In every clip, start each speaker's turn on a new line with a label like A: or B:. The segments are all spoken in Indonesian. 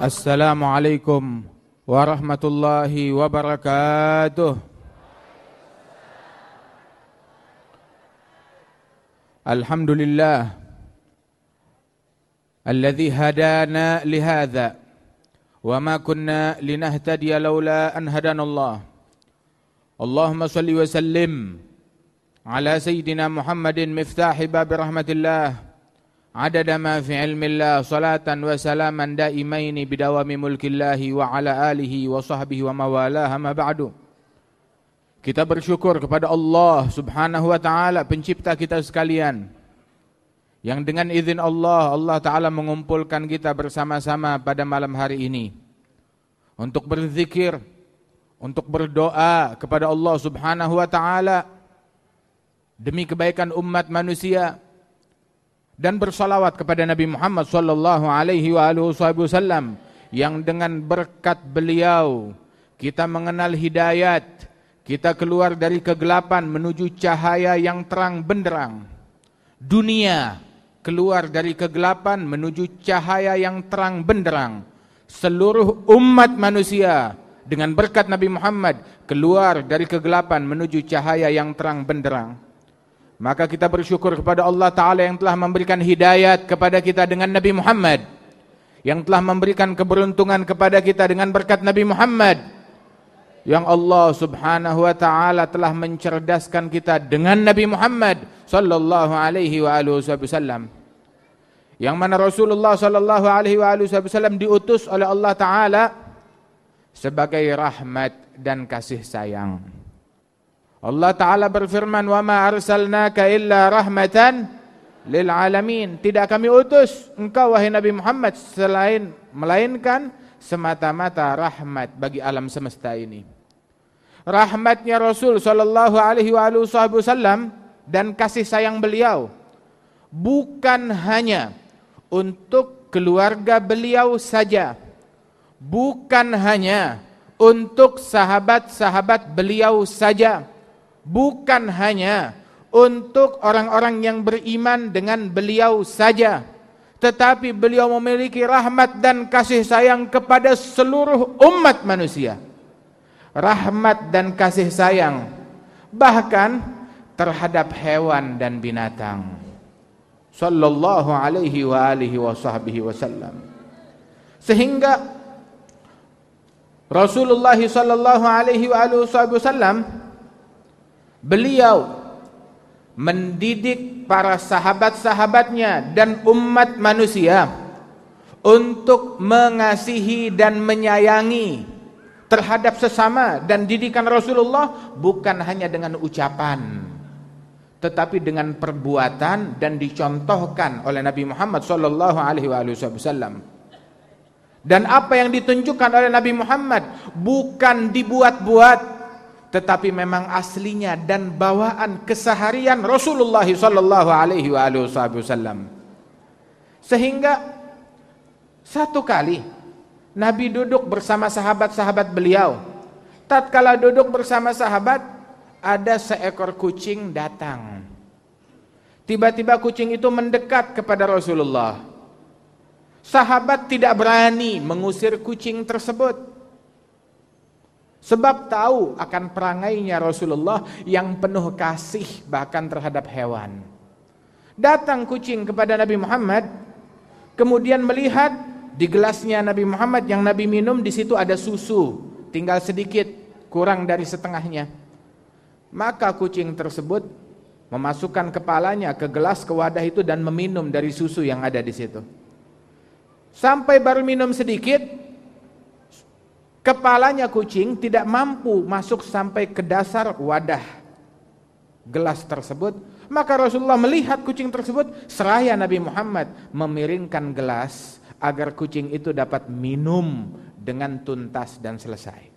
A: Assalamualaikum warahmatullahi wabarakatuh. Alhamdulillah alladhi hadana lihada, wa ma kunna linahtadiya laula an hadana Allahumma salli wa sallim ala sayyidina Muhammadin miftah bab rahmatillah. عدد ما في علم الله صلاة وسلاما دائمين بدوام ملك الله وعلى آله وصحبه وموالاه ما بعد Kita bersyukur kepada Allah Subhanahu wa taala pencipta kita sekalian. Yang dengan izin Allah Allah taala mengumpulkan kita bersama-sama pada malam hari ini untuk berzikir, untuk berdoa kepada Allah Subhanahu wa taala demi kebaikan umat manusia dan bersalawat kepada Nabi Muhammad sallallahu alaihi wasallam yang dengan berkat beliau kita mengenal hidayat kita keluar dari kegelapan menuju cahaya yang terang benderang. Dunia keluar dari kegelapan menuju cahaya yang terang benderang. Seluruh umat manusia dengan berkat Nabi Muhammad keluar dari kegelapan menuju cahaya yang terang benderang. Maka kita bersyukur kepada Allah Ta'ala yang telah memberikan hidayat kepada kita dengan Nabi Muhammad. Yang telah memberikan keberuntungan kepada kita dengan berkat Nabi Muhammad yang Allah Subhanahu wa taala telah mencerdaskan kita dengan Nabi Muhammad sallallahu alaihi wa alihi wasallam. Yang mana Rasulullah sallallahu alaihi wa alihi wasallam diutus oleh Allah taala sebagai rahmat dan kasih sayang. Allah taala berfirman, "Wa ma arsalnaka illa rahmatan lil alamin." Tidak kami utus engkau wahai Nabi Muhammad selain melainkan semata-mata rahmat bagi alam semesta ini. Rahmatnya Rasul sallallahu alaihi wasallam dan kasih sayang beliau bukan hanya untuk keluarga beliau saja. Bukan hanya untuk sahabat-sahabat beliau saja. Bukan hanya untuk orang-orang yang beriman dengan beliau saja tetapi beliau memiliki rahmat dan kasih sayang kepada seluruh umat manusia. Rahmat dan kasih sayang bahkan terhadap hewan dan binatang. Sallallahu alaihi wa alihi wa sahbihi wasallam. Sehingga Rasulullah sallallahu alaihi wa alihi wasallam beliau mendidik para sahabat-sahabatnya dan umat manusia untuk mengasihi dan menyayangi terhadap sesama dan didikan Rasulullah bukan hanya dengan ucapan tetapi dengan perbuatan dan dicontohkan oleh Nabi Muhammad wasallam. Dan apa yang ditunjukkan oleh Nabi Muhammad bukan dibuat-buat tetapi memang aslinya dan bawaan keseharian Rasulullah sallallahu alaihi wasallam. Sehingga satu kali Nabi duduk bersama sahabat-sahabat beliau. Tatkala duduk bersama sahabat, ada seekor kucing datang. Tiba-tiba kucing itu mendekat kepada Rasulullah. Sahabat tidak berani mengusir kucing tersebut. Sebab tahu akan perangainya Rasulullah yang penuh kasih bahkan terhadap hewan. Datang kucing kepada Nabi Muhammad, kemudian melihat di gelasnya Nabi Muhammad yang Nabi minum di situ ada susu, tinggal sedikit, kurang dari setengahnya. Maka kucing tersebut memasukkan kepalanya ke gelas ke wadah itu dan meminum dari susu yang ada di situ. Sampai baru minum sedikit, Kepalanya kucing tidak mampu masuk sampai ke dasar wadah gelas tersebut. Maka Rasulullah melihat kucing tersebut, seraya Nabi Muhammad memiringkan gelas agar kucing itu dapat minum dengan tuntas dan selesai.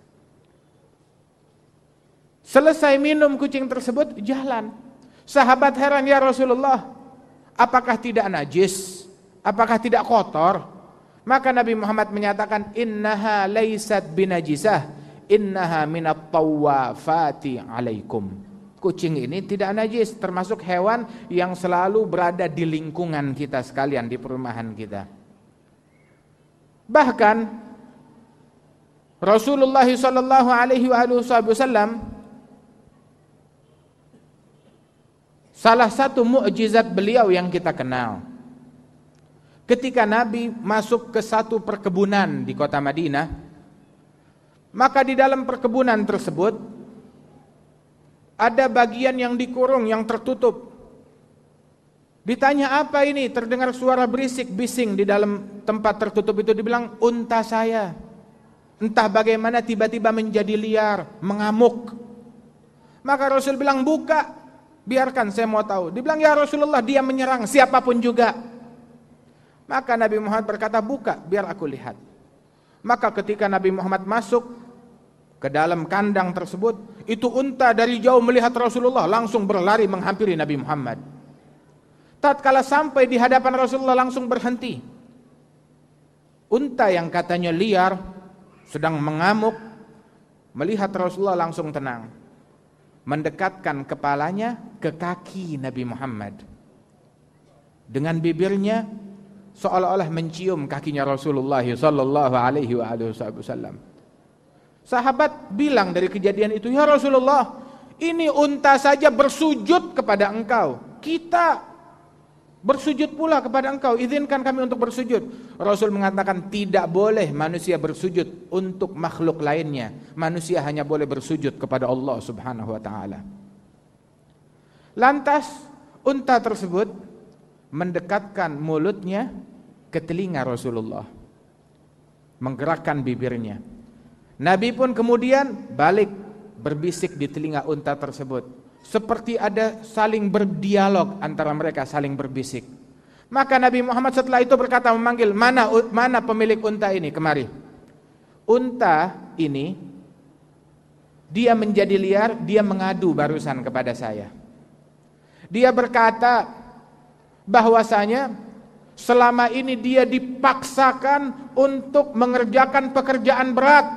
A: Selesai minum kucing tersebut, jalan. Sahabat heran, ya Rasulullah, apakah tidak najis? Apakah tidak kotor? Maka Nabi Muhammad menyatakan innaha laisat binajisah innaha minat tawafati alaikum. Kucing ini tidak najis termasuk hewan yang selalu berada di lingkungan kita sekalian di perumahan kita. Bahkan Rasulullah sallallahu alaihi wasallam salah satu mukjizat beliau yang kita kenal. Ketika Nabi masuk ke satu perkebunan di kota Madinah, maka di dalam perkebunan tersebut ada bagian yang dikurung, yang tertutup. Ditanya apa ini? Terdengar suara berisik bising di dalam tempat tertutup itu dibilang unta saya. Entah bagaimana tiba-tiba menjadi liar, mengamuk. Maka Rasul bilang buka, biarkan saya mau tahu. Dibilang ya Rasulullah dia menyerang siapa pun juga. Maka Nabi Muhammad berkata buka, biar aku lihat. Maka ketika Nabi Muhammad masuk ke dalam kandang tersebut, itu unta dari jauh melihat Rasulullah langsung berlari menghampiri Nabi Muhammad. Tatkala sampai di hadapan Rasulullah langsung berhenti. Unta yang katanya liar sedang mengamuk, melihat Rasulullah langsung tenang. Mendekatkan kepalanya ke kaki Nabi Muhammad. Dengan bibirnya seolah-olah mencium kakinya Rasulullah sallallahu alaihi wasallam. Sahabat bilang dari kejadian itu, "Ya Rasulullah, ini unta saja bersujud kepada engkau. Kita Bersujud pula kepada engkau, izinkan kami untuk bersujud. Rasul mengatakan tidak boleh manusia bersujud untuk makhluk lainnya. Manusia hanya boleh bersujud kepada Allah Subhanahu wa taala. Lantas unta tersebut mendekatkan mulutnya ke telinga Rasulullah. Menggerakkan bibirnya. Nabi pun kemudian balik berbisik di telinga unta tersebut seperti ada saling berdialog antara mereka saling berbisik maka Nabi Muhammad setelah itu berkata memanggil mana mana pemilik unta ini kemari unta ini dia menjadi liar dia mengadu barusan kepada saya dia berkata bahwasanya selama ini dia dipaksakan untuk mengerjakan pekerjaan berat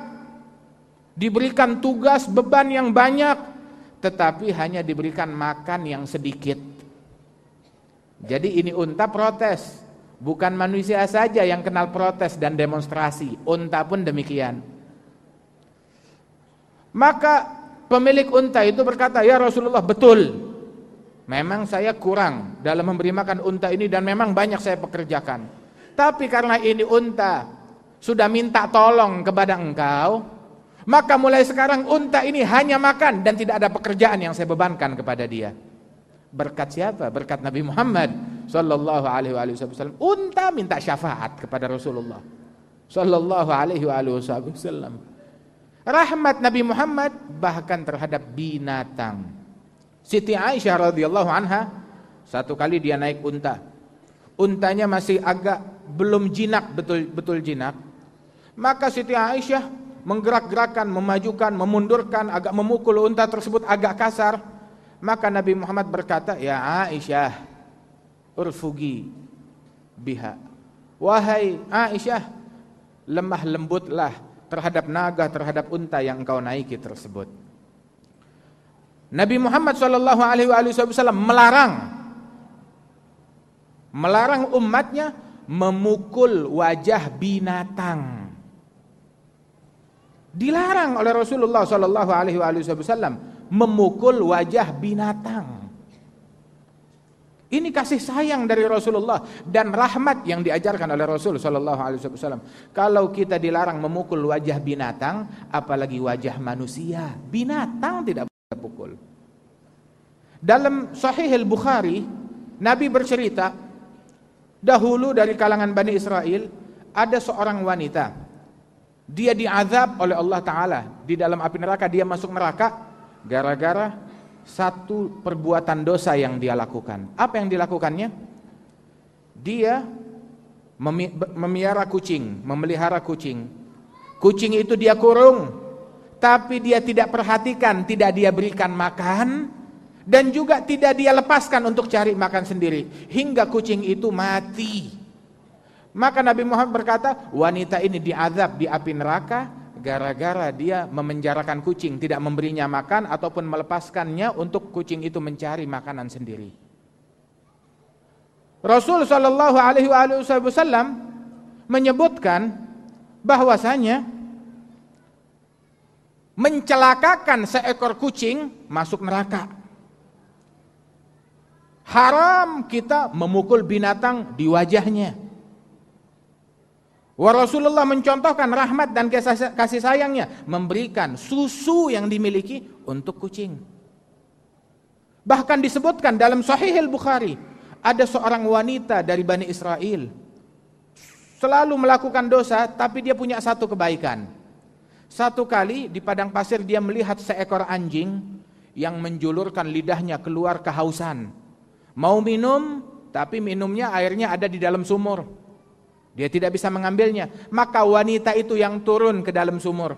A: diberikan tugas beban yang banyak tetapi hanya diberikan makan yang sedikit. Jadi ini unta protes, bukan manusia saja yang kenal protes dan demonstrasi, unta pun demikian. Maka pemilik unta itu berkata, "Ya Rasulullah, betul. Memang saya kurang dalam memberi makan unta ini dan memang banyak saya pekerjakan. Tapi karena ini unta sudah minta tolong kepada engkau, maka mulai sekarang unta ini hanya makan dan tidak ada pekerjaan yang saya bebankan kepada dia. Berkat siapa? Berkat Nabi Muhammad sallallahu alaihi wasallam. Unta minta syafaat kepada Rasulullah sallallahu alaihi wasallam. Rahmat Nabi Muhammad bahkan terhadap binatang. Siti Aisyah radhiyallahu anha satu kali dia naik unta. Untanya masih agak belum jinak betul betul jinak. Maka Siti Aisyah menggerak-gerakkan, memajukan, memundurkan, agak memukul unta tersebut agak kasar. Maka Nabi Muhammad berkata, "Ya Aisyah, urfugi biha." Wahai Aisyah, lemah lembutlah terhadap naga, terhadap unta yang engkau naiki tersebut. Nabi Muhammad sallallahu alaihi wasallam melarang melarang umatnya memukul wajah binatang. Dilarang oleh Rasulullah sallallahu alaihi wasallam memukul wajah binatang. Ini kasih sayang dari Rasulullah dan rahmat yang diajarkan oleh Rasul sallallahu alaihi wasallam. Kalau kita dilarang memukul wajah binatang, apalagi wajah manusia, binatang tidak pukul. Dalam Sahih Al-Bukhari, Nabi bercerita dahulu dari kalangan Bani Israel ada seorang wanita. Dia diazab oleh Allah Ta'ala. Di dalam api neraka dia masuk neraka Gara-gara satu perbuatan dosa yang dia lakukan. Apa yang dilakukannya? Dia memiara kucing Memelihara kucing. Kucing itu dia kurung Tapi dia tidak perhatikan Tidak dia berikan makan Dan juga tidak dia lepaskan untuk cari makan sendiri Hingga kucing itu mati maka Nabi Muhammad berkata, wanita ini diazab di api neraka gara-gara dia memenjarakan kucing, tidak memberinya makan ataupun melepaskannya untuk kucing itu mencari makanan sendiri. Rasul sallallahu alaihi wasallam menyebutkan bahwasanya mencelakakan seekor kucing masuk neraka. Haram kita memukul binatang di wajahnya. Wa Rasulullah mencontohkan rahmat dan kasih sayangnya memberikan susu yang dimiliki untuk kucing. Bahkan disebutkan dalam Sahih Al-Bukhari ada seorang wanita dari Bani Israel selalu melakukan dosa tapi dia punya satu kebaikan. Satu kali di padang pasir dia melihat seekor anjing yang menjulurkan lidahnya keluar kehausan. Mau minum, tapi minumnya airnya ada di dalam sumur. Dia tidak bisa mengambilnya. Maka wanita itu yang turun ke dalam sumur.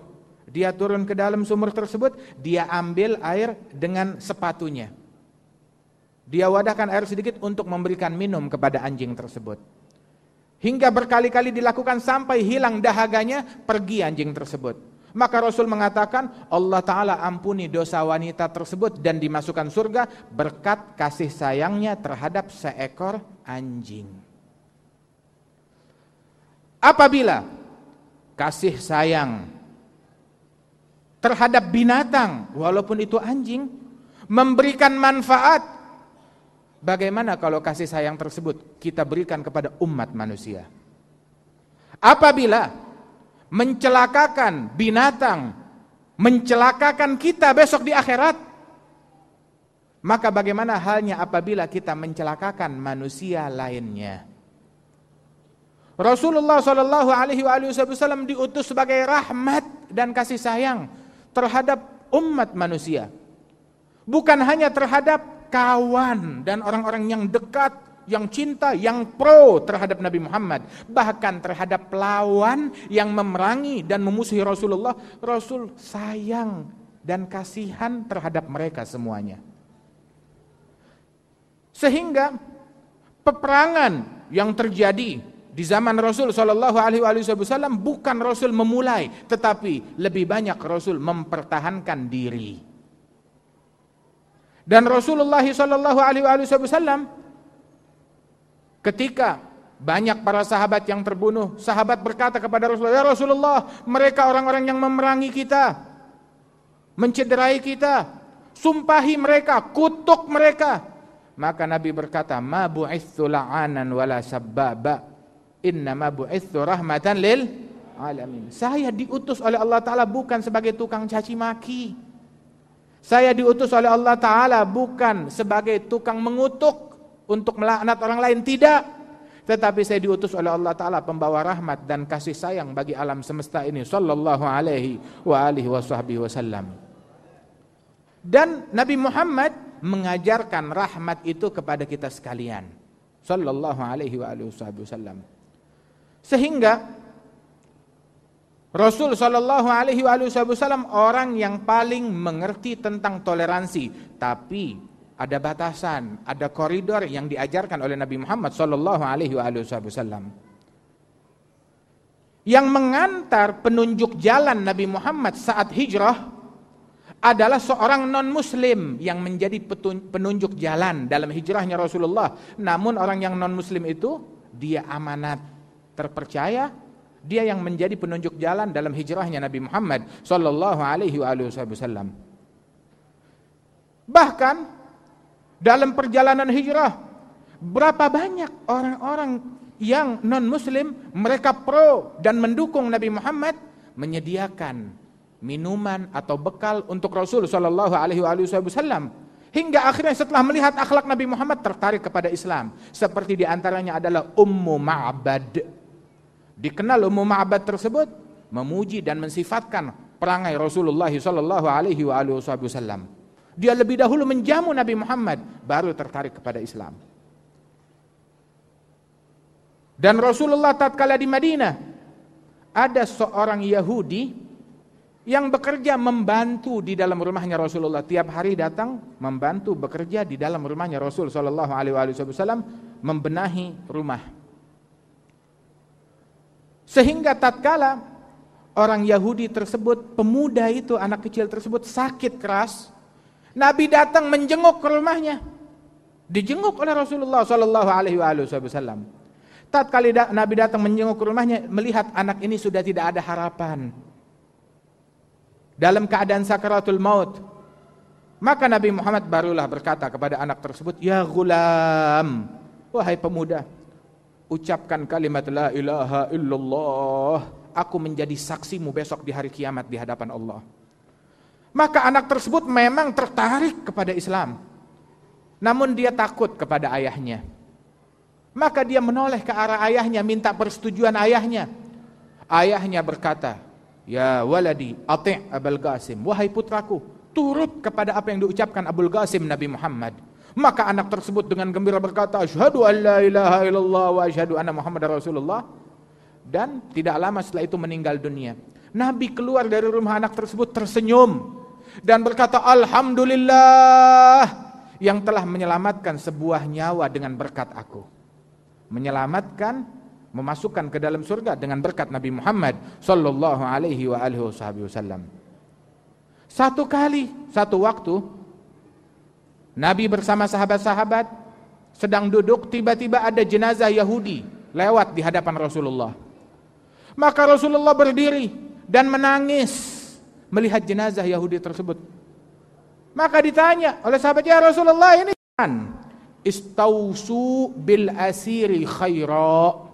A: Dia turun ke dalam sumur tersebut, dia ambil air dengan sepatunya. Dia wadahkan air sedikit untuk memberikan minum kepada anjing tersebut. Hingga berkali-kali dilakukan sampai hilang dahaganya, pergi anjing tersebut. Maka Rasul mengatakan Allah Ta'ala ampuni dosa wanita tersebut dan dimasukkan surga berkat kasih sayangnya terhadap seekor anjing. Apabila kasih sayang terhadap binatang walaupun itu anjing memberikan manfaat bagaimana kalau kasih sayang tersebut kita berikan kepada umat manusia apabila mencelakakan binatang, mencelakakan kita besok di akhirat. Maka bagaimana halnya apabila kita mencelakakan manusia lainnya? Rasulullah Shallallahu Alaihi Wasallam diutus sebagai rahmat dan kasih sayang terhadap umat manusia, bukan hanya terhadap kawan dan orang-orang yang dekat yang cinta, yang pro terhadap Nabi Muhammad, bahkan terhadap lawan yang memerangi dan memusuhi Rasulullah, Rasul sayang dan kasihan terhadap mereka semuanya. Sehingga peperangan yang terjadi di zaman Rasul Shallallahu Alaihi Wasallam bukan Rasul memulai, tetapi lebih banyak Rasul mempertahankan diri. Dan Rasulullah Shallallahu Alaihi Wasallam Ketika banyak para sahabat yang terbunuh, sahabat berkata kepada Rasulullah, "Ya Rasulullah, mereka orang-orang yang memerangi kita, mencederai kita, sumpahi mereka, kutuk mereka." Maka Nabi berkata, "Ma bu'itsu la'anan wala sabbaba, inna ma bu'itsu rahmatan lil alamin." Saya diutus oleh Allah taala bukan sebagai tukang caci maki. Saya diutus oleh Allah taala bukan sebagai tukang mengutuk untuk melaknat orang lain? Tidak. Tetapi saya diutus oleh Allah taala pembawa rahmat dan kasih sayang bagi alam semesta ini. Sallallahu alaihi wa alihi wasallam dan Nabi Muhammad mengajarkan rahmat itu kepada kita sekalian. Sallallahu alaihi wa alihi wasallam sehingga Rasul sallallahu alaihi wasallam orang yang paling mengerti tentang toleransi. Tapi ada batasan, ada koridor yang diajarkan oleh Nabi Muhammad sallallahu alaihi wasallam. Yang mengantar penunjuk jalan Nabi Muhammad saat hijrah adalah seorang non muslim yang menjadi penunjuk jalan dalam hijrahnya Rasulullah. Namun orang yang non muslim itu dia amanat, terpercaya, dia yang menjadi penunjuk jalan dalam hijrahnya Nabi Muhammad sallallahu alaihi wasallam. Bahkan dalam perjalanan hijrah berapa banyak orang-orang yang non muslim mereka pro dan mendukung Nabi Muhammad menyediakan minuman atau bekal untuk Rasul sallallahu alaihi wasallam. Hingga akhirnya setelah melihat akhlak Nabi Muhammad tertarik kepada Islam. Seperti di antaranya adalah Ummu Ma'bad. Dikenal Ummu Ma'bad tersebut memuji dan mensifatkan perangai Rasulullah sallallahu alaihi wasallam dia lebih dahulu menjamu Nabi Muhammad, baru tertarik kepada Islam. Dan Rasulullah tatkala di Madinah, ada seorang Yahudi yang bekerja membantu di dalam rumahnya Rasulullah. Tiap hari datang membantu bekerja di dalam rumahnya Rasul Sallallahu Alaihi Wasallam membenahi rumah. Sehingga tatkala orang Yahudi tersebut, pemuda itu, anak kecil tersebut sakit keras, Nabi datang menjenguk ke rumahnya. Dijenguk oleh Rasulullah sallallahu alaihi wasallam. Tatkala Nabi datang menjenguk ke rumahnya, melihat anak ini sudah tidak ada harapan. Dalam keadaan sakaratul maut. Maka Nabi Muhammad barulah berkata kepada anak tersebut, "Ya gulam, wahai pemuda, ucapkan kalimat la ilaha illallah. Aku menjadi saksimu besok di hari kiamat di hadapan Allah." Maka anak tersebut memang tertarik kepada Islam. Namun dia takut kepada ayahnya. Maka dia menoleh ke arah ayahnya, minta persetujuan ayahnya. Ayahnya berkata, Ya waladi, ati' Abul Qasim. Wahai putraku, turut kepada apa yang diucapkan Abul Qasim Nabi Muhammad. Maka anak tersebut dengan gembira berkata, Asyhadu an la ilaha illallah wa asyhadu anna Muhammad Rasulullah. Dan tidak lama setelah itu meninggal dunia. Nabi keluar dari rumah anak tersebut tersenyum. Dan berkata, Alhamdulillah yang telah menyelamatkan sebuah nyawa dengan berkat aku menyelamatkan, memasukkan ke dalam surga dengan berkat Nabi Muhammad sallallahu alaihi wasallam. Satu kali, satu waktu Nabi bersama sahabat-sahabat sedang duduk tiba-tiba ada jenazah Yahudi lewat di hadapan Rasulullah. Maka Rasulullah berdiri dan menangis melihat jenazah Yahudi tersebut. Maka ditanya oleh sahabat ya Rasulullah ini kan? Istausu bil asiri khaira.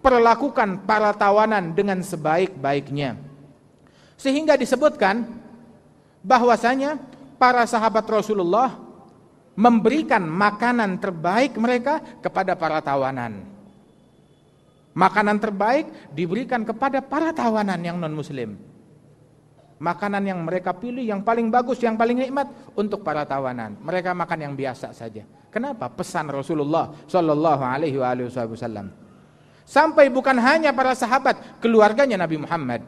A: Perlakukan para tawanan dengan sebaik-baiknya. Sehingga disebutkan bahwasanya para sahabat Rasulullah memberikan makanan terbaik mereka kepada para tawanan. Makanan terbaik diberikan kepada para tawanan yang non muslim makanan yang mereka pilih yang paling bagus yang paling nikmat untuk para tawanan mereka makan yang biasa saja Kenapa? Pesan Rasulullah Shallallahu Alaihi Wasallam. Sampai bukan hanya para sahabat, keluarganya Nabi Muhammad.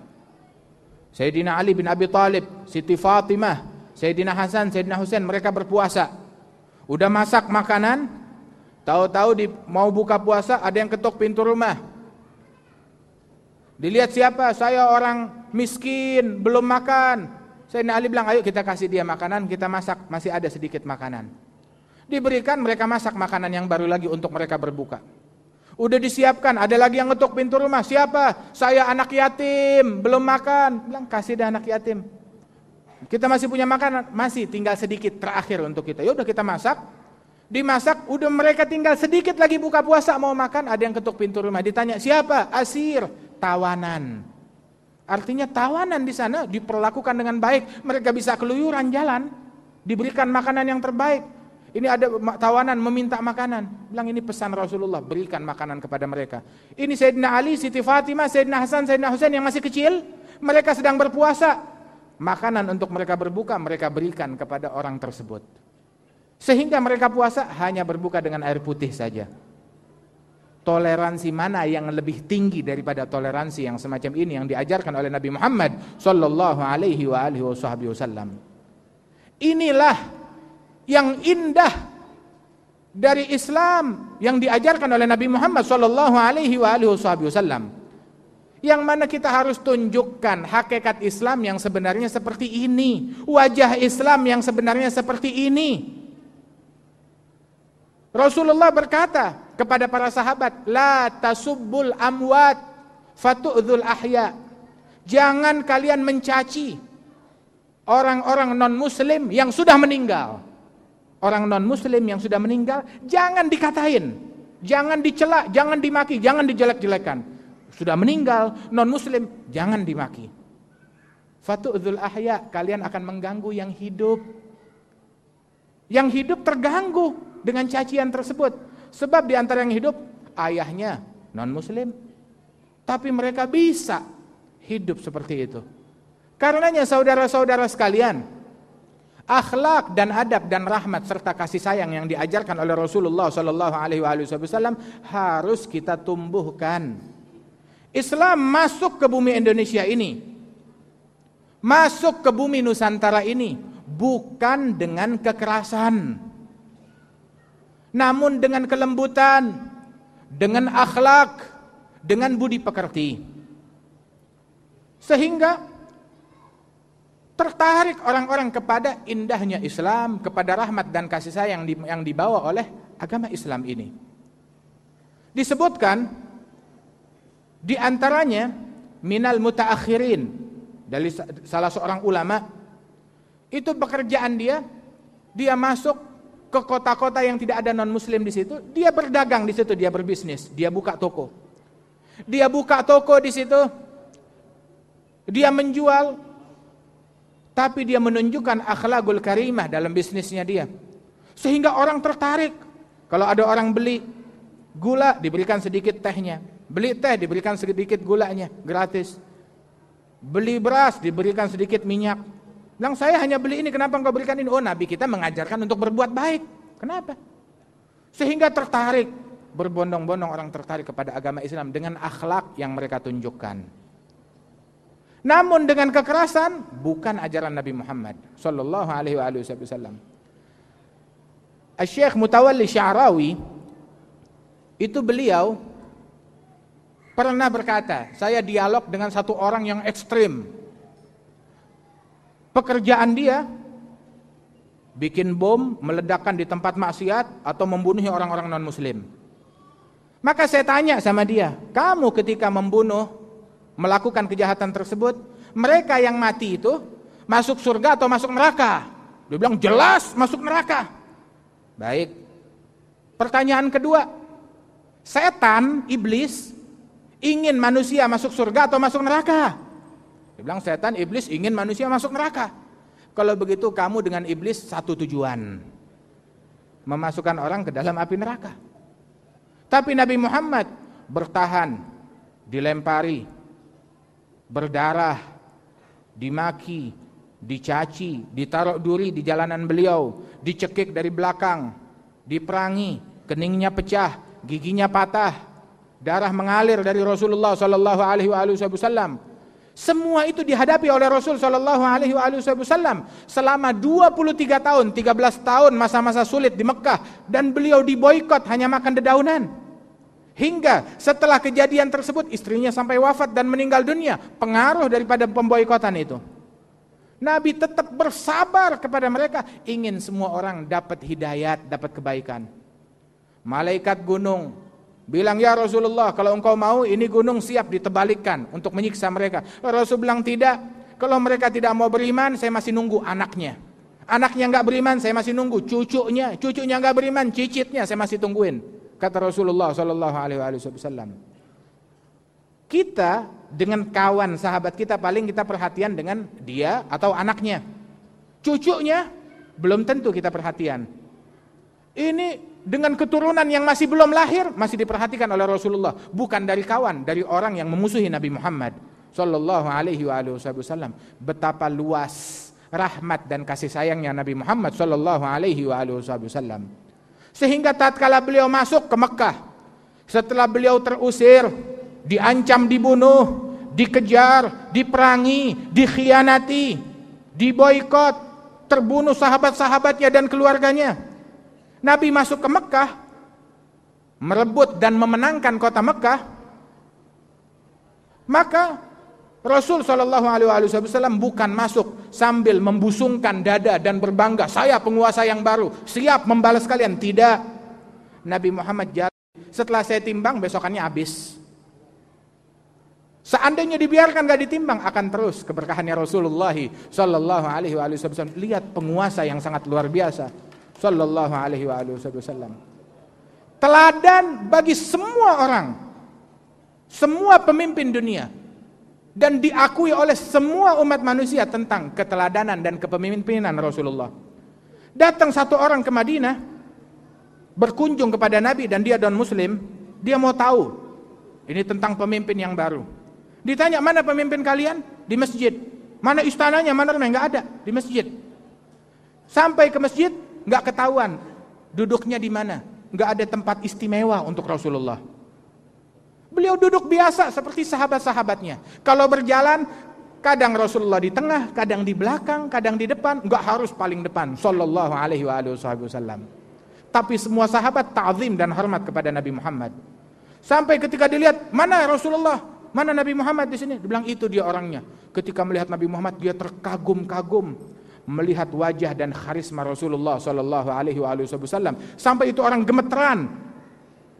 A: Sayyidina Ali bin Abi Talib, Siti Fatimah, Sayyidina Hasan, Sayyidina Husain, mereka berpuasa. Udah masak makanan, tahu-tahu mau buka puasa ada yang ketuk pintu rumah. Dilihat siapa? Saya orang miskin, belum makan. Sayyidina Ali bilang, ayo kita kasih dia makanan, kita masak, masih ada sedikit makanan. Diberikan mereka masak makanan yang baru lagi untuk mereka berbuka. Udah disiapkan, ada lagi yang ngetuk pintu rumah. Siapa? Saya anak yatim, belum makan. Bilang kasih dah anak yatim. Kita masih punya makanan, masih tinggal sedikit terakhir untuk kita. Ya udah kita masak. Dimasak, udah mereka tinggal sedikit lagi buka puasa mau makan, ada yang ketuk pintu rumah. Ditanya, "Siapa?" Asir, tawanan. Artinya tawanan di sana diperlakukan dengan baik, mereka bisa keluyuran jalan, diberikan makanan yang terbaik. Ini ada tawanan meminta makanan. Bilang ini pesan Rasulullah, berikan makanan kepada mereka. Ini Sayyidina Ali, Siti Fatimah, Sayyidina Hasan, Sayyidina Husain yang masih kecil. Mereka sedang berpuasa. Makanan untuk mereka berbuka, mereka berikan kepada orang tersebut. Sehingga mereka puasa hanya berbuka dengan air putih saja. Toleransi mana yang lebih tinggi daripada toleransi yang semacam ini yang diajarkan oleh Nabi Muhammad sallallahu alaihi wasallam. Inilah yang indah dari Islam yang diajarkan oleh Nabi Muhammad sallallahu alaihi wasallam. Yang mana kita harus tunjukkan hakikat Islam yang sebenarnya seperti ini, wajah Islam yang sebenarnya seperti ini. Rasulullah berkata kepada para sahabat, "La tasubbul amwat fatu'dzul ahya." Jangan kalian mencaci orang-orang non muslim yang sudah meninggal orang non muslim yang sudah meninggal jangan dikatain, jangan dicela, jangan dimaki, jangan dijelek-jelekan. Sudah meninggal non muslim jangan dimaki. Fatu'dzul ahya, kalian akan mengganggu yang hidup. Yang hidup terganggu dengan cacian tersebut. Sebab di antara yang hidup ayahnya non muslim. Tapi mereka bisa hidup seperti itu. Karenanya saudara-saudara sekalian, akhlak dan adab dan rahmat serta kasih sayang yang diajarkan oleh Rasulullah sallallahu alaihi wasallam harus kita tumbuhkan. Islam masuk ke bumi Indonesia ini. Masuk ke bumi Nusantara ini bukan dengan kekerasan. Namun dengan kelembutan, dengan akhlak, dengan budi pekerti. Sehingga tertarik orang-orang kepada indahnya Islam, kepada rahmat dan kasih sayang yang dibawa oleh agama Islam ini. Disebutkan Di antaranya minal mutaakhirin dari salah seorang ulama itu pekerjaan dia dia masuk ke kota-kota yang tidak ada non muslim di situ, dia berdagang di situ, dia berbisnis, dia buka toko. Dia buka toko di situ. Dia menjual tapi dia menunjukkan akhlakul karimah dalam bisnisnya dia. Sehingga orang tertarik. Kalau ada orang beli gula diberikan sedikit tehnya. Beli teh diberikan sedikit gulanya, gratis. Beli beras diberikan sedikit minyak. Bilang saya hanya beli ini, kenapa engkau berikan ini? Oh Nabi kita mengajarkan untuk berbuat baik. Kenapa? Sehingga tertarik. Berbondong-bondong orang tertarik kepada agama Islam dengan akhlak yang mereka tunjukkan. Namun dengan kekerasan bukan ajaran Nabi Muhammad sallallahu alaihi wasallam. Syekh Mutawalli Sya'rawi itu beliau pernah berkata, saya dialog dengan satu orang yang ekstrim. Pekerjaan dia bikin bom, meledakkan di tempat maksiat atau membunuh orang-orang non-muslim. Maka saya tanya sama dia, kamu ketika membunuh, melakukan kejahatan tersebut, mereka yang mati itu masuk surga atau masuk neraka? Dia bilang jelas masuk neraka. Baik. Pertanyaan kedua, setan, iblis ingin manusia masuk surga atau masuk neraka? Dia bilang setan, iblis ingin manusia masuk neraka. Kalau begitu kamu dengan iblis satu tujuan. Memasukkan orang ke dalam api neraka. Tapi Nabi Muhammad bertahan, dilempari, berdarah, dimaki, dicaci, ditaruh duri di jalanan beliau, dicekik dari belakang, diperangi, keningnya pecah, giginya patah, darah mengalir dari Rasulullah wasallam. Semua itu dihadapi oleh Rasul sallallahu alaihi wasallam selama 23 tahun, 13 tahun masa-masa sulit di Mekah dan beliau diboikot hanya makan dedaunan. Hingga setelah kejadian tersebut istrinya sampai wafat dan meninggal dunia, pengaruh daripada pemboikotan itu. Nabi tetap bersabar kepada mereka, ingin semua orang dapat hidayat, dapat kebaikan. Malaikat gunung Bilang ya Rasulullah kalau engkau mau ini gunung siap ditebalikkan untuk menyiksa mereka. Rasul bilang tidak. Kalau mereka tidak mau beriman saya masih nunggu anaknya. Anaknya enggak beriman saya masih nunggu cucunya. Cucunya enggak beriman cicitnya saya masih tungguin. Kata Rasulullah wasallam. Kita dengan kawan sahabat kita paling kita perhatian dengan dia atau anaknya. Cucunya belum tentu kita perhatian. Ini dengan keturunan yang masih belum lahir masih diperhatikan oleh Rasulullah. Bukan dari kawan dari orang yang memusuhi Nabi Muhammad sallallahu alaihi wasallam. Betapa luas rahmat dan kasih sayangnya Nabi Muhammad sallallahu alaihi wasallam. Sehingga tatkala beliau masuk ke Mekah setelah beliau terusir diancam dibunuh dikejar diperangi dikhianati diboikot terbunuh sahabat-sahabatnya dan keluarganya Nabi masuk ke Mekah, merebut dan memenangkan kota Mekah, maka Rasul Shallallahu Alaihi Wasallam bukan masuk sambil membusungkan dada dan berbangga, saya penguasa yang baru, siap membalas kalian. Tidak, Nabi Muhammad jalan. Setelah saya timbang, besokannya habis. Seandainya dibiarkan gak ditimbang akan terus keberkahannya Rasulullah Shallallahu Alaihi Wasallam. Lihat penguasa yang sangat luar biasa sallallahu alaihi wasallam. Teladan bagi semua orang. Semua pemimpin dunia dan diakui oleh semua umat manusia tentang keteladanan dan kepemimpinan Rasulullah. Datang satu orang ke Madinah berkunjung kepada Nabi dan dia don muslim, dia mau tahu ini tentang pemimpin yang baru. Ditanya mana pemimpin kalian? Di masjid. Mana istananya? Mana rumahnya? Enggak ada di masjid. Sampai ke masjid, nggak ketahuan duduknya di mana. Nggak ada tempat istimewa untuk Rasulullah. Beliau duduk biasa seperti sahabat-sahabatnya. Kalau berjalan, kadang Rasulullah di tengah, kadang di belakang, kadang di depan, nggak harus paling depan. Sallallahu alaihi wasallam. Tapi semua sahabat ta'zim dan hormat kepada Nabi Muhammad. Sampai ketika dilihat, mana Rasulullah? Mana Nabi Muhammad di sini? Dibilang itu dia orangnya. Ketika melihat Nabi Muhammad, dia terkagum-kagum melihat wajah dan karisma Rasulullah Shallallahu Alaihi Wasallam sampai itu orang gemeteran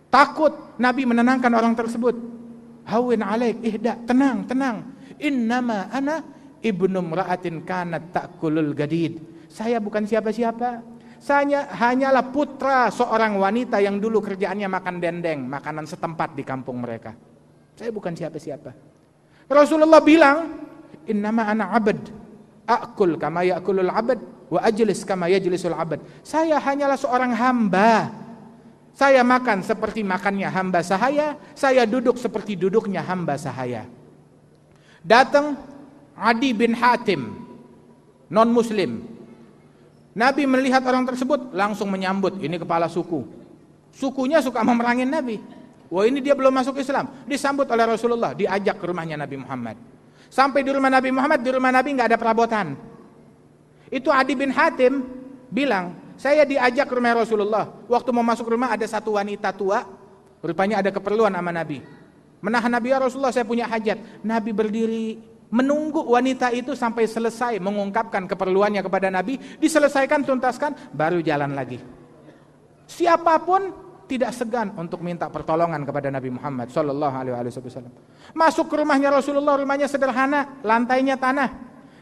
A: takut Nabi menenangkan orang tersebut Hawin alaik, ihda, tenang, tenang. Innama ana ibnu mra'atin kanat ta'kulul gadid. Saya bukan siapa-siapa. Saya hanyalah putra seorang wanita yang dulu kerjaannya makan dendeng, makanan setempat di kampung mereka. Saya bukan siapa-siapa. Rasulullah bilang, "Innama ana 'abd, akul kama ya'kulul 'abd wa ajlis kama yajlisul 'abd." Saya hanyalah seorang hamba. Saya makan seperti makannya hamba sahaya, saya duduk seperti duduknya hamba sahaya. Datang Adi bin Hatim, non muslim, Nabi melihat orang tersebut langsung menyambut, ini kepala suku. Sukunya suka memerangin Nabi. Wah ini dia belum masuk Islam. Disambut oleh Rasulullah, diajak ke rumahnya Nabi Muhammad. Sampai di rumah Nabi Muhammad, di rumah Nabi nggak ada perabotan. Itu Adi bin Hatim bilang, saya diajak ke rumah Rasulullah. Waktu mau masuk rumah ada satu wanita tua, rupanya ada keperluan sama Nabi. Menahan Nabi ya Rasulullah saya punya hajat. Nabi berdiri menunggu wanita itu sampai selesai mengungkapkan keperluannya kepada Nabi, diselesaikan, tuntaskan, baru jalan lagi. Siapa pun tidak segan untuk minta pertolongan kepada Nabi Muhammad Sallallahu Alaihi Wasallam. Masuk ke rumahnya Rasulullah, rumahnya sederhana, lantainya tanah.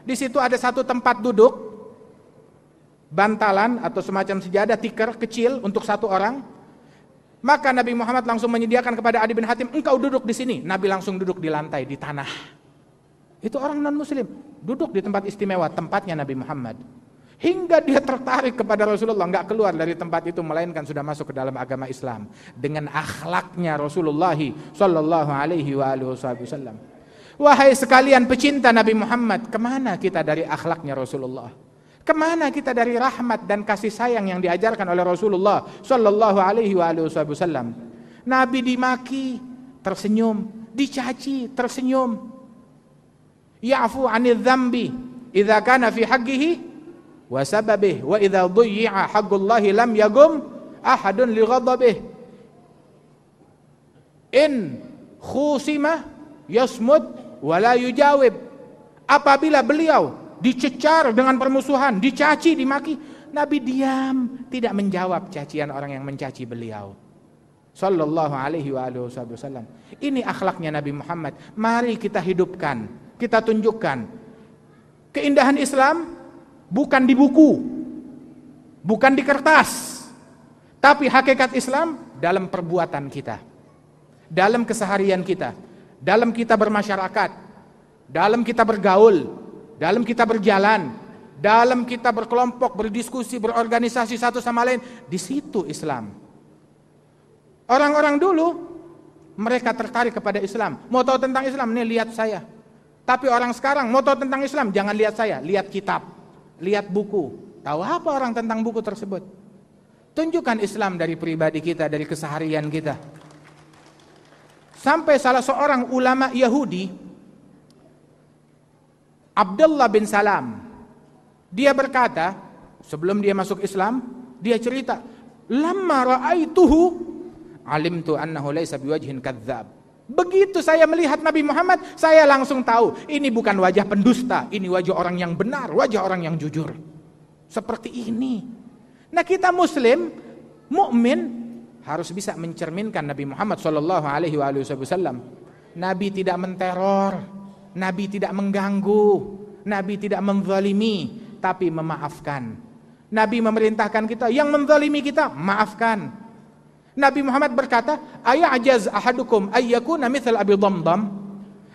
A: Di situ ada satu tempat duduk, bantalan atau semacam sejadah tikar kecil untuk satu orang. Maka Nabi Muhammad langsung menyediakan kepada Adi bin Hatim, engkau duduk di sini. Nabi langsung duduk di lantai, di tanah. Itu orang non muslim, duduk di tempat istimewa, tempatnya Nabi Muhammad. Hingga dia tertarik kepada Rasulullah, nggak keluar dari tempat itu melainkan sudah masuk ke dalam agama Islam dengan akhlaknya Rasulullah Shallallahu Alaihi Wasallam. Wahai sekalian pecinta Nabi Muhammad, ke mana kita dari akhlaknya Rasulullah? Ke mana kita dari rahmat dan kasih sayang yang diajarkan oleh Rasulullah Shallallahu Alaihi Wasallam? Nabi dimaki, tersenyum, dicaci, tersenyum, ya'fu 'anil idza kana fi wa sababih wa idza dhuyya haqqullahi lam yagum ahadun li ghadabih. In khusima yasmud wa la yujawib. Apabila beliau dicecar dengan permusuhan dicaci dimaki Nabi diam tidak menjawab cacian orang yang mencaci beliau. Sallallahu alaihi wa alihi wasallam. Ini akhlaknya Nabi Muhammad. Mari kita hidupkan kita tunjukkan. Keindahan Islam bukan di buku, bukan di kertas, tapi hakikat Islam dalam perbuatan kita, dalam keseharian kita, dalam kita bermasyarakat, dalam kita bergaul, dalam kita berjalan, dalam kita berkelompok, berdiskusi, berorganisasi satu sama lain, di situ Islam. Orang-orang dulu mereka tertarik kepada Islam. Mau tahu tentang Islam? Nih lihat saya. Tapi orang sekarang mau tahu tentang Islam, jangan lihat saya, lihat kitab, lihat buku. Tahu apa orang tentang buku tersebut? Tunjukkan Islam dari pribadi kita, dari keseharian kita. Sampai salah seorang ulama Yahudi, Abdullah bin Salam, dia berkata, sebelum dia masuk Islam, dia cerita, "Lamma ra'aituhu alimtu annahu laysa biwajhin kadzdzab." Begitu saya melihat Nabi Muhammad, saya langsung tahu ini bukan wajah pendusta, ini wajah orang yang benar, wajah orang yang jujur. Seperti ini. Nah, kita muslim, mukmin harus bisa mencerminkan Nabi Muhammad sallallahu alaihi wasallam. Nabi tidak menteror, Nabi tidak mengganggu, Nabi tidak menzalimi, tapi memaafkan. Nabi memerintahkan kita yang menzalimi kita, maafkan. Nabi Muhammad berkata, ajaz ahadukum ayyakuna mithal Abi Dhamdham?"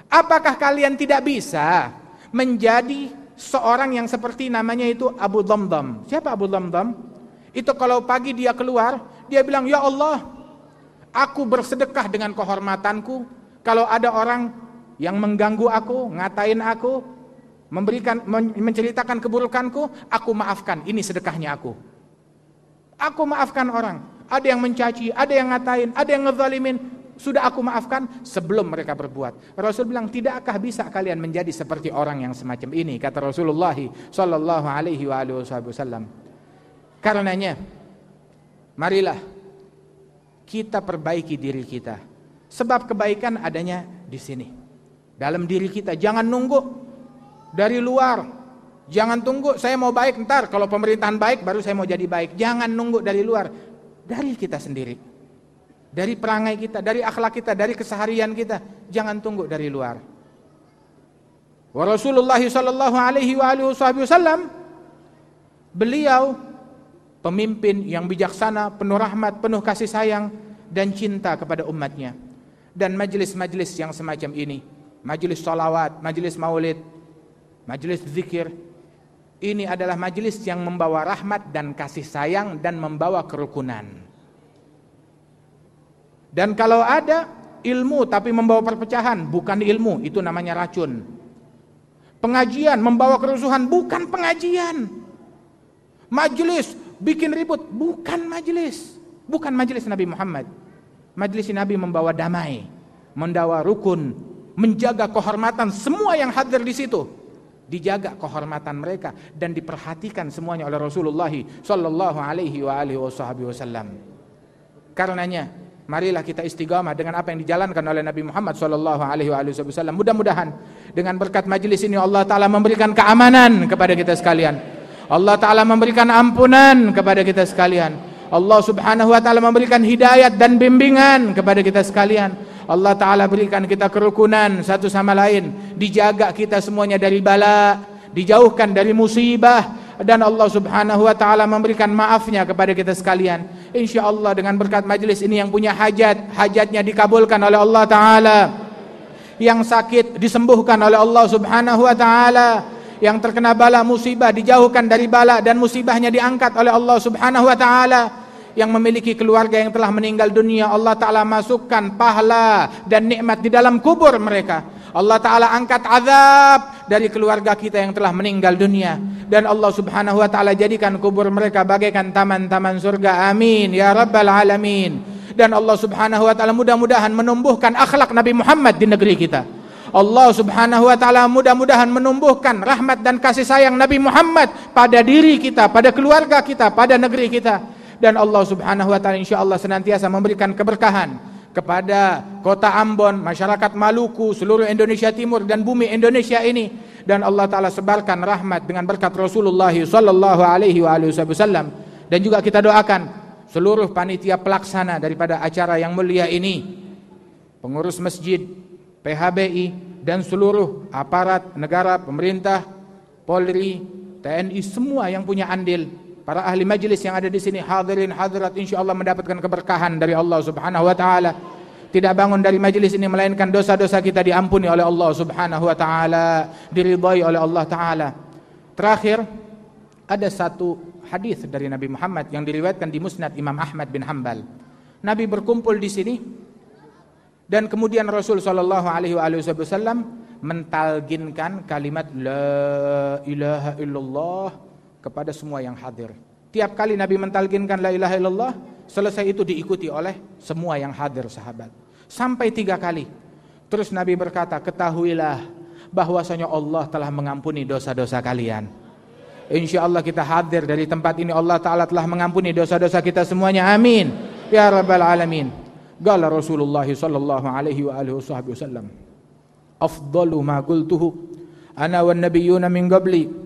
A: Apakah kalian tidak bisa menjadi seorang yang seperti namanya itu Abu Dhamdham? Siapa Abu Dhamdham? Itu kalau pagi dia keluar, dia bilang, "Ya Allah, aku bersedekah dengan kehormatanku. Kalau ada orang yang mengganggu aku, ngatain aku, memberikan menceritakan keburukanku, aku maafkan. Ini sedekahnya aku." Aku maafkan orang. Ada yang mencaci, ada yang ngatain, ada yang ngezalimin. Sudah aku maafkan sebelum mereka berbuat. Rasul bilang, tidakkah bisa kalian menjadi seperti orang yang semacam ini? Kata Rasulullah Sallallahu Alaihi Wasallam. Karenanya, marilah kita perbaiki diri kita. Sebab kebaikan adanya di sini. Dalam diri kita. Jangan nunggu dari luar. Jangan tunggu saya mau baik ntar kalau pemerintahan baik baru saya mau jadi baik. Jangan nunggu dari luar dari kita sendiri. dari perangai kita, dari akhlak kita, dari keseharian kita. Jangan tunggu dari luar. Wa Rasulullah sallallahu alaihi wa alihi wasallam beliau pemimpin yang bijaksana, penuh rahmat, penuh kasih sayang dan cinta kepada umatnya. Dan majelis-majelis yang semacam ini, majelis salawat, majelis maulid, majelis zikir, ini adalah majelis yang membawa rahmat dan kasih sayang dan membawa kerukunan. Dan kalau ada ilmu tapi membawa perpecahan, bukan ilmu, itu namanya racun. Pengajian membawa kerusuhan, bukan pengajian. Majelis bikin ribut, bukan majelis. Bukan majelis Nabi Muhammad. Majelis Nabi membawa damai, membawa rukun, menjaga kehormatan semua yang hadir di situ. Dijaga kehormatan mereka dan diperhatikan semuanya oleh Rasulullah sallallahu alaihi wa wasallam. Karenanya Marilah kita istiqamah dengan apa yang dijalankan oleh Nabi Muhammad sallallahu alaihi wasallam. Mudah-mudahan dengan berkat majelis ini Allah taala memberikan keamanan kepada kita sekalian. Allah taala memberikan ampunan kepada kita sekalian. Allah Subhanahu wa taala memberikan hidayat dan bimbingan kepada kita sekalian. Allah taala berikan kita kerukunan satu sama lain, dijaga kita semuanya dari bala, dijauhkan dari musibah, dan Allah Subhanahu wa taala memberikan maafnya kepada kita sekalian. Insyaallah dengan berkat majelis ini yang punya hajat, hajatnya dikabulkan oleh Allah taala. Yang sakit disembuhkan oleh Allah Subhanahu wa taala. Yang terkena bala musibah dijauhkan dari bala dan musibahnya diangkat oleh Allah Subhanahu wa taala yang memiliki keluarga yang telah meninggal dunia Allah Ta'ala masukkan pahala dan nikmat di dalam kubur mereka. Allah Ta'ala angkat azab dari keluarga kita yang telah meninggal dunia. Dan Allah Subhanahu Wa Ta'ala jadikan kubur mereka bagaikan taman-taman surga. Amin. Ya Rabbal Alamin. Dan Allah Subhanahu Wa Ta'ala mudah-mudahan menumbuhkan akhlak Nabi Muhammad di negeri kita. Allah Subhanahu wa taala mudah-mudahan menumbuhkan rahmat dan kasih sayang Nabi Muhammad pada diri kita, pada keluarga kita, pada negeri kita dan Allah Subhanahu wa taala insyaallah senantiasa memberikan keberkahan kepada kota Ambon, masyarakat Maluku, seluruh Indonesia Timur dan bumi Indonesia ini. Dan Allah taala sebarkan rahmat dengan berkat Rasulullah sallallahu alaihi wasallam. Dan juga kita doakan seluruh panitia pelaksana daripada acara yang mulia ini. Pengurus masjid, PHBI dan seluruh aparat negara, pemerintah, Polri, TNI semua yang punya andil para ahli majlis yang ada di sini hadirin hadirat insyaallah mendapatkan keberkahan dari Allah Subhanahu wa taala. Tidak bangun dari majlis ini melainkan dosa-dosa kita diampuni oleh Allah Subhanahu wa taala, diridhai oleh Allah taala. Terakhir ada satu hadis dari Nabi Muhammad yang diriwayatkan di Musnad Imam Ahmad bin Hambal. Nabi berkumpul di sini dan kemudian Rasul sallallahu alaihi wasallam mentalginkan kalimat la ilaha illallah kepada semua yang hadir. Tiap kali Nabi mentalginkan la ilaha illallah, selesai itu diikuti oleh semua yang hadir sahabat. Sampai tiga kali. Terus Nabi berkata, ketahuilah bahwasanya Allah telah mengampuni dosa-dosa kalian. Insya Allah kita hadir dari tempat ini Allah Ta'ala telah mengampuni dosa-dosa kita semuanya. Amin. Ya Rabbal Alamin. Gala Rasulullah sallallahu alaihi wa wasallam. Afdalu ma qultuhu ana wan nabiyyuna min qabli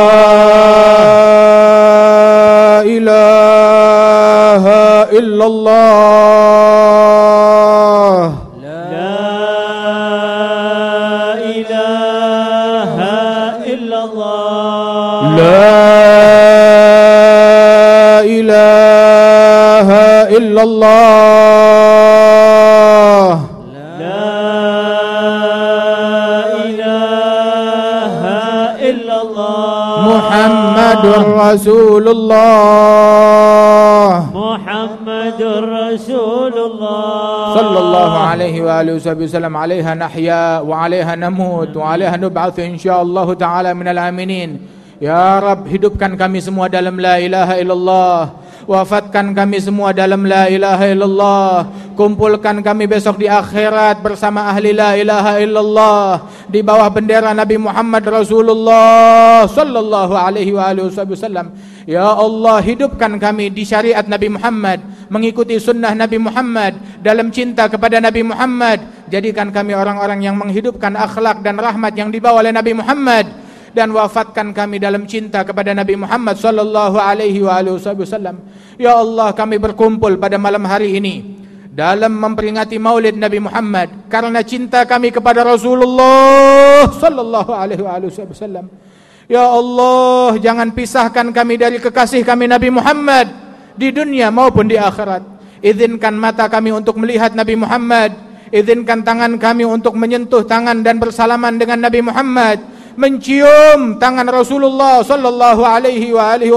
A: إلا الله.
B: لا إله إلا الله
A: محمد رسول الله.
B: محمد رسول الله.
A: صلى الله عليه وآله وسلم. عليها نحيا وعليها نموت وعليها نبعث إن شاء الله تعالى من الآمنين. Ya Rab hidupkan kami semua dalam la ilaha illallah. Wafatkan kami semua dalam la ilaha illallah. Kumpulkan kami besok di akhirat bersama ahli la ilaha illallah. Di bawah bendera Nabi Muhammad Rasulullah Sallallahu alaihi wa sallam Ya Allah hidupkan kami di syariat Nabi Muhammad. Mengikuti sunnah Nabi Muhammad. Dalam cinta kepada Nabi Muhammad. Jadikan kami orang-orang yang menghidupkan akhlak dan rahmat yang dibawa oleh Nabi Muhammad Dan wafatkan kami dalam cinta kepada Nabi Muhammad Sallallahu alaihi wasallam Ya Allah kami berkumpul pada malam hari ini dalam memperingati maulid Nabi Muhammad karena cinta kami kepada Rasulullah sallallahu alaihi wasallam Ya Allah, jangan pisahkan kami dari kekasih kami Nabi Muhammad di dunia maupun di akhirat. Izinkan mata kami untuk melihat Nabi Muhammad. Izinkan tangan kami untuk menyentuh tangan dan bersalaman dengan Nabi Muhammad. Mencium tangan Rasulullah sallallahu alaihi wa alihi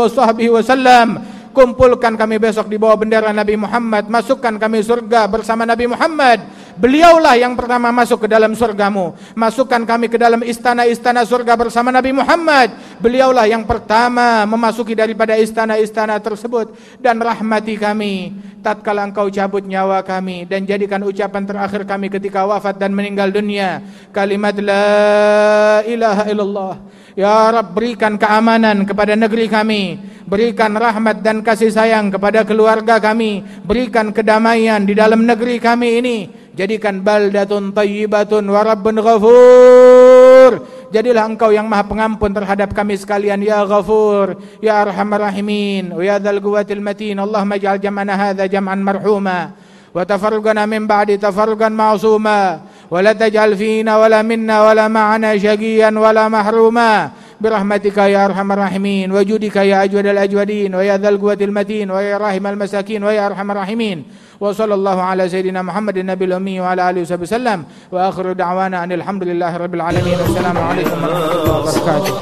A: wasallam. Kumpulkan kami besok di bawah bendera Nabi Muhammad. Masukkan kami surga bersama Nabi Muhammad. Beliaulah yang pertama masuk ke dalam surgamu. Masukkan kami ke dalam istana-istana surga bersama Nabi Muhammad. Beliaulah yang pertama memasuki daripada istana-istana tersebut. Dan rahmati kami. Tatkala engkau cabut nyawa kami. Dan jadikan ucapan terakhir kami ketika wafat dan meninggal dunia. Kalimat La ilaha illallah. Ya Rab berikan keamanan kepada negeri kami. Berikan rahmat dan kasih sayang kepada keluarga kami. Berikan kedamaian di dalam negeri kami ini. Jadikan baldatun tayyibatun wa rabbun ghafur. Jadilah engkau yang maha pengampun terhadap kami sekalian ya ghafur. Ya arhamar rahimin. Ya dzal quwwatil matin. Allahumma ij'al jam'ana hadza jam'an marhuma. Wa tafarrugana min ba'di tafarrugan ma'suma wa la minna wa la ma'ana syaqiyan wa la mahruma. برحمتك يا أرحم الراحمين وجودك يا أجود الأجودين ويا ذا القوة المتين ويا راحم المساكين ويا أرحم الراحمين. وصلى الله على سيدنا محمد النبي الأمي وعلى آله وصحبه وسلم. وآخر دعوانا أن الحمد لله رب العالمين. والسلام عليكم ورحمة الله وبركاته.